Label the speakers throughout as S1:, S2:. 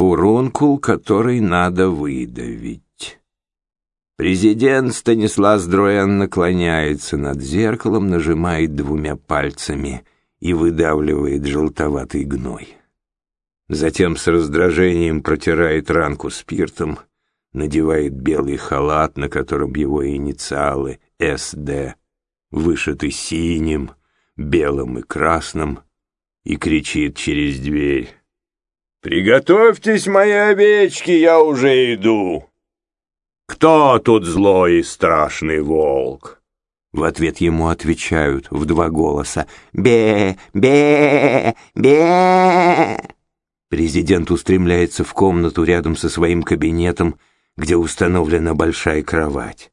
S1: Фурункул, который надо выдавить. Президент Станислав Дроян наклоняется над зеркалом, нажимает двумя пальцами и выдавливает желтоватый гной. Затем с раздражением протирает ранку спиртом, надевает белый халат, на котором его инициалы «СД», вышиты синим, белым и красным, и кричит через дверь. «Приготовьтесь, мои овечки, я уже иду!» «Кто тут злой и страшный волк?» В ответ ему отвечают в два голоса «Бе! Бе! Бе!» Президент устремляется в комнату рядом со своим кабинетом, где установлена большая кровать.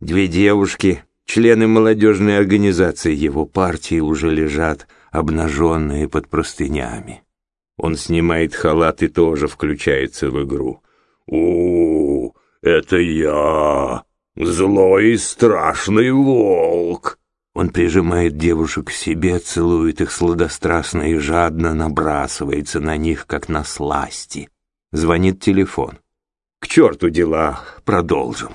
S1: Две девушки, члены молодежной организации его партии, уже лежат обнаженные под простынями. Он снимает халат и тоже включается в игру. «У, это я, злой и страшный волк!» Он прижимает девушек к себе, целует их сладострастно и жадно набрасывается на них, как на сласти. Звонит телефон. «К черту дела, продолжим!»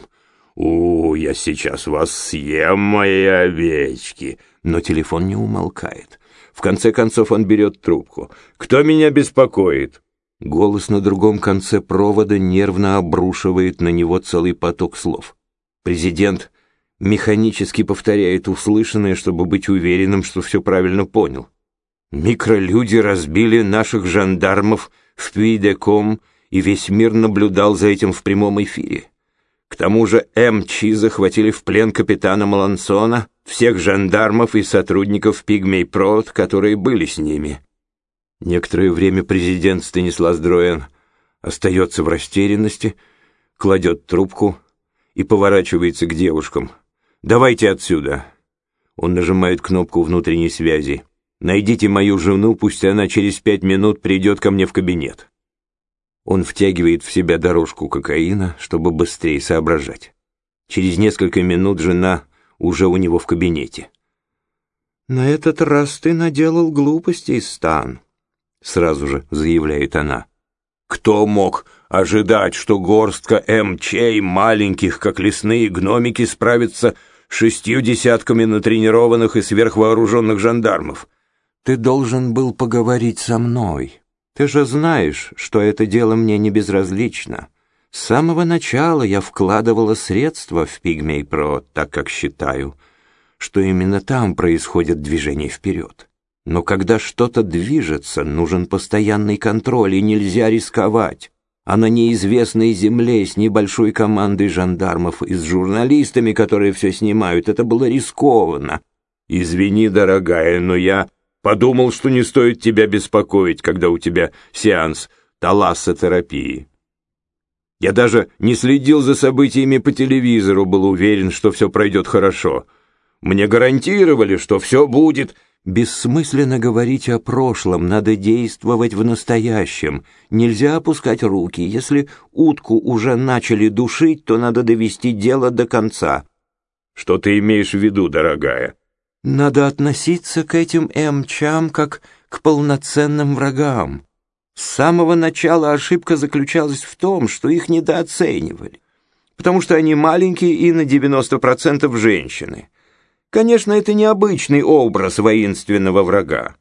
S1: «У, я сейчас вас съем, мои овечки!» Но телефон не умолкает. В конце концов он берет трубку. «Кто меня беспокоит?» Голос на другом конце провода нервно обрушивает на него целый поток слов. Президент механически повторяет услышанное, чтобы быть уверенным, что все правильно понял. Микролюди разбили наших жандармов в Пуидеком, и весь мир наблюдал за этим в прямом эфире. К тому же МЧ захватили в плен капитана Малансона, всех жандармов и сотрудников Пигмей Прот, которые были с ними. Некоторое время президент Станислав Дроен остается в растерянности, кладет трубку и поворачивается к девушкам. «Давайте отсюда!» Он нажимает кнопку внутренней связи. «Найдите мою жену, пусть она через пять минут придет ко мне в кабинет». Он втягивает в себя дорожку кокаина, чтобы быстрее соображать. Через несколько минут жена уже у него в кабинете. «На этот раз ты наделал глупостей, Стан», — сразу же заявляет она. «Кто мог ожидать, что горстка МЧ маленьких, как лесные гномики, справится шестью десятками натренированных и сверхвооруженных жандармов? Ты должен был поговорить со мной». Ты же знаешь, что это дело мне не безразлично. С самого начала я вкладывала средства в Пигмей Про, так как считаю, что именно там происходит движение вперед. Но когда что-то движется, нужен постоянный контроль, и нельзя рисковать. А на неизвестной земле с небольшой командой жандармов и с журналистами, которые все снимают, это было рискованно. Извини, дорогая, но я Подумал, что не стоит тебя беспокоить, когда у тебя сеанс талассотерапии. Я даже не следил за событиями по телевизору, был уверен, что все пройдет хорошо. Мне гарантировали, что все будет... Бессмысленно говорить о прошлом, надо действовать в настоящем. Нельзя опускать руки. Если утку уже начали душить, то надо довести дело до конца. Что ты имеешь в виду, дорогая? Надо относиться к этим эмчам как к полноценным врагам. С самого начала ошибка заключалась в том, что их недооценивали, потому что они маленькие и на 90% женщины. Конечно, это необычный образ воинственного врага.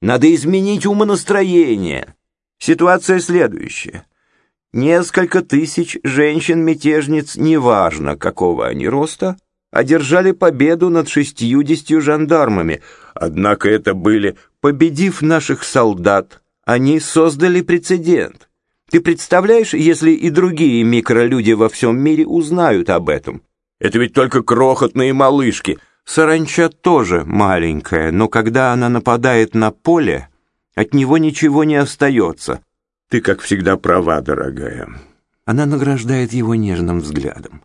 S1: Надо изменить умонастроение. Ситуация следующая. Несколько тысяч женщин-мятежниц, неважно какого они роста, одержали победу над шестьюдесятью жандармами, однако это были, победив наших солдат, они создали прецедент. Ты представляешь, если и другие микролюди во всем мире узнают об этом? Это ведь только крохотные малышки. Саранча тоже маленькая, но когда она нападает на поле, от него ничего не остается. Ты, как всегда, права, дорогая. Она награждает его нежным взглядом.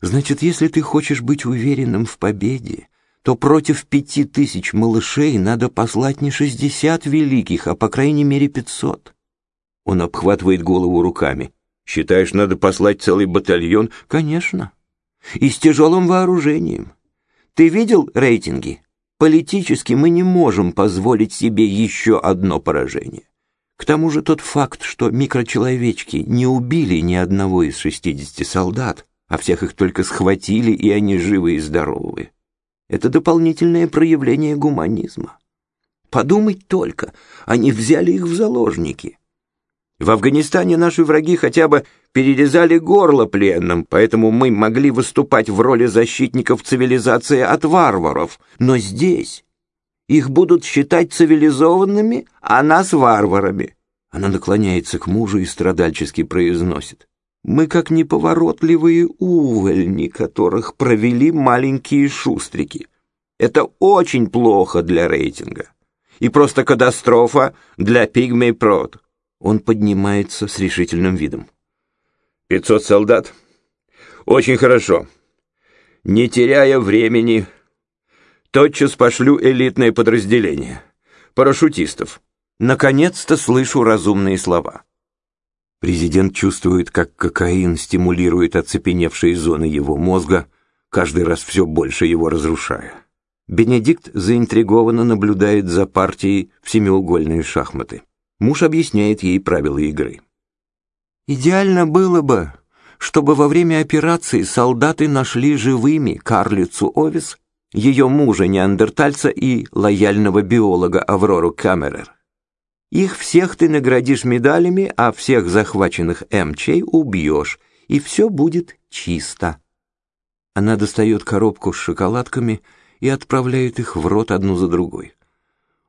S1: Значит, если ты хочешь быть уверенным в победе, то против пяти тысяч малышей надо послать не шестьдесят великих, а по крайней мере пятьсот. Он обхватывает голову руками. Считаешь, надо послать целый батальон? Конечно. И с тяжелым вооружением. Ты видел рейтинги? Политически мы не можем позволить себе еще одно поражение. К тому же тот факт, что микрочеловечки не убили ни одного из 60 солдат, а всех их только схватили, и они живы и здоровы, это дополнительное проявление гуманизма. Подумать только, они взяли их в заложники. В Афганистане наши враги хотя бы перерезали горло пленным, поэтому мы могли выступать в роли защитников цивилизации от варваров. Но здесь их будут считать цивилизованными, а нас варварами. Она наклоняется к мужу и страдальчески произносит. Мы как неповоротливые увольни, которых провели маленькие шустрики. Это очень плохо для рейтинга. И просто катастрофа для пигмей прод. Он поднимается с решительным видом. «Пятьсот солдат? Очень хорошо. Не теряя времени, Тотчас пошлю элитное подразделение. Парашютистов. Наконец-то слышу разумные слова. Президент чувствует, как кокаин стимулирует оцепеневшие зоны его мозга, каждый раз все больше его разрушая. Бенедикт заинтригованно наблюдает за партией в семиугольные шахматы. Муж объясняет ей правила игры. «Идеально было бы, чтобы во время операции солдаты нашли живыми карлицу Овис ее мужа-неандертальца и лояльного биолога Аврору Камерер. Их всех ты наградишь медалями, а всех захваченных МЧ убьешь, и все будет чисто. Она достает коробку с шоколадками и отправляет их в рот одну за другой.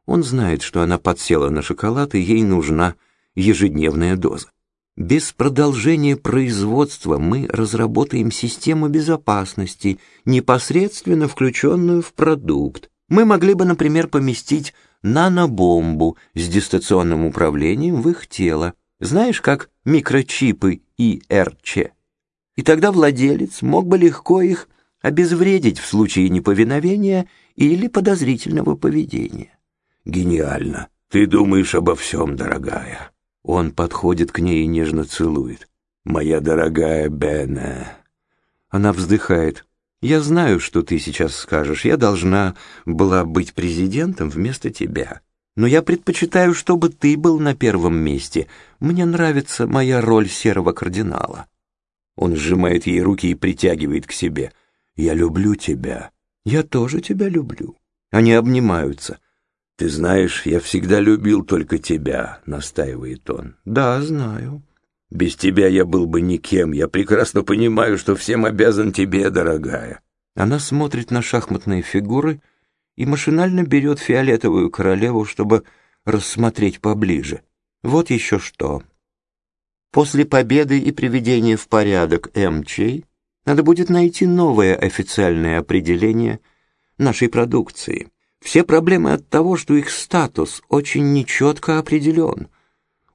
S1: Он знает, что она подсела на шоколад, и ей нужна ежедневная доза. Без продолжения производства мы разработаем систему безопасности, непосредственно включенную в продукт. Мы могли бы, например, поместить нанобомбу с дистанционным управлением в их тело. Знаешь, как микрочипы ИРЧ? И тогда владелец мог бы легко их обезвредить в случае неповиновения или подозрительного поведения. Гениально. Ты думаешь обо всем, дорогая. Он подходит к ней и нежно целует. «Моя дорогая Бене». Она вздыхает. «Я знаю, что ты сейчас скажешь. Я должна была быть президентом вместо тебя. Но я предпочитаю, чтобы ты был на первом месте. Мне нравится моя роль серого кардинала». Он сжимает ей руки и притягивает к себе. «Я люблю тебя. Я тоже тебя люблю». Они обнимаются. «Ты знаешь, я всегда любил только тебя», — настаивает он. «Да, знаю». «Без тебя я был бы никем. Я прекрасно понимаю, что всем обязан тебе, дорогая». Она смотрит на шахматные фигуры и машинально берет фиолетовую королеву, чтобы рассмотреть поближе. Вот еще что. После победы и приведения в порядок МЧ надо будет найти новое официальное определение нашей продукции — все проблемы от того, что их статус очень нечетко определен.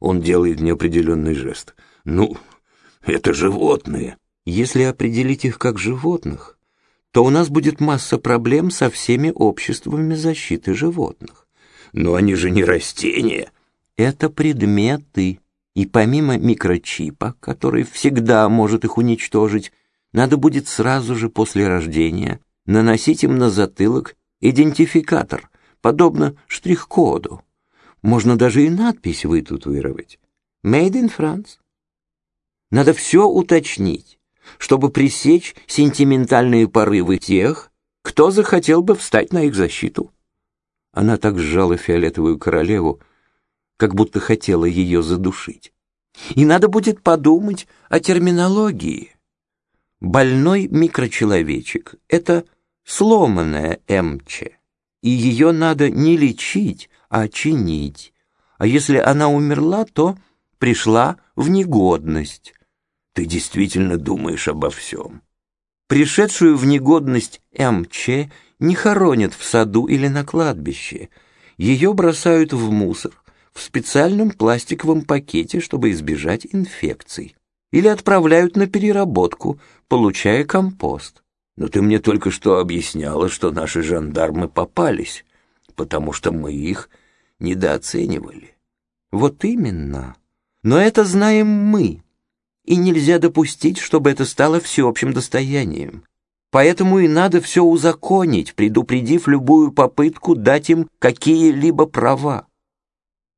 S1: Он делает неопределенный жест. Ну, это животные. Если определить их как животных, то у нас будет масса проблем со всеми обществами защиты животных. Но они же не растения. Это предметы. И помимо микрочипа, который всегда может их уничтожить, надо будет сразу же после рождения наносить им на затылок идентификатор, подобно штрих-коду. Можно даже и надпись вытатуировать. «Made in France». Надо все уточнить, чтобы пресечь сентиментальные порывы тех, кто захотел бы встать на их защиту. Она так сжала фиолетовую королеву, как будто хотела ее задушить. И надо будет подумать о терминологии. Больной микрочеловечек — это сломанная эмче, и ее надо не лечить, а чинить. А если она умерла, то пришла в негодность. Ты действительно думаешь обо всем. Пришедшую в негодность МЧ не хоронят в саду или на кладбище. Ее бросают в мусор в специальном пластиковом пакете, чтобы избежать инфекций. Или отправляют на переработку, получая компост. Но ты мне только что объясняла, что наши жандармы попались, потому что мы их недооценивали. Вот именно. Но это знаем мы, и нельзя допустить, чтобы это стало всеобщим достоянием. Поэтому и надо все узаконить, предупредив любую попытку дать им какие-либо права.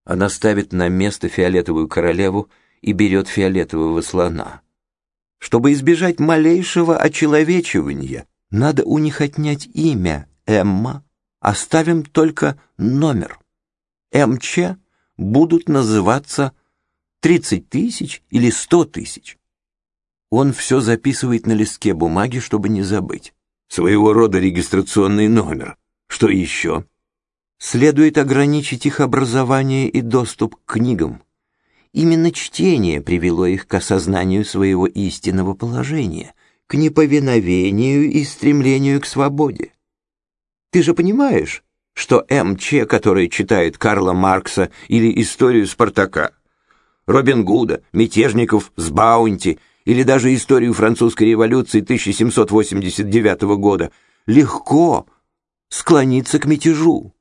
S1: Она ставит на место фиолетовую королеву и берет фиолетового слона. Чтобы избежать малейшего очеловечивания, надо у них отнять имя Эмма, оставим только номер. МЧ будут называться 30 тысяч или 100 тысяч. Он все записывает на листке бумаги, чтобы не забыть. Своего рода регистрационный номер. Что еще? Следует ограничить их образование и доступ к книгам. Именно чтение привело их к осознанию своего истинного положения, к неповиновению и стремлению к свободе. Ты же понимаешь, что МЧ, который читает Карла Маркса или историю Спартака, Робин Гуда, мятежников с Баунти или даже историю французской революции 1789 года, легко склониться к мятежу.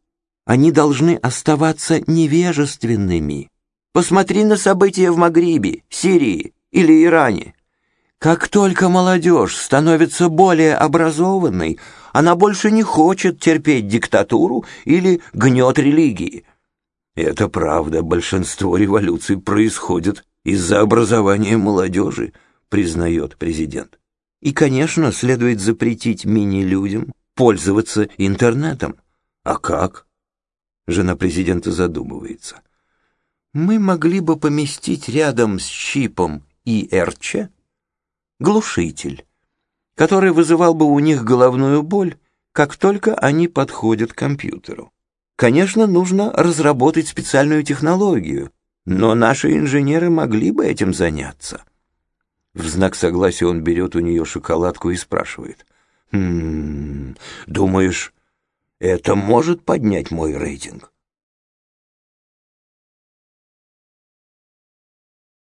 S1: Они должны оставаться невежественными. Посмотри на события в Магрибе, Сирии или Иране. Как только молодежь становится более образованной, она больше не хочет терпеть диктатуру или гнет религии. Это правда, большинство революций происходит из-за образования молодежи, признает президент. И, конечно, следует запретить мини-людям пользоваться интернетом. А как? Жена президента задумывается. Мы могли бы поместить рядом с чипом ИРЧ глушитель, который вызывал бы у них головную боль, как только они подходят к компьютеру. Конечно, нужно разработать специальную технологию, но наши инженеры могли бы этим заняться. В знак согласия он берет у нее шоколадку и спрашивает. «Хм, думаешь, это может поднять мой рейтинг?»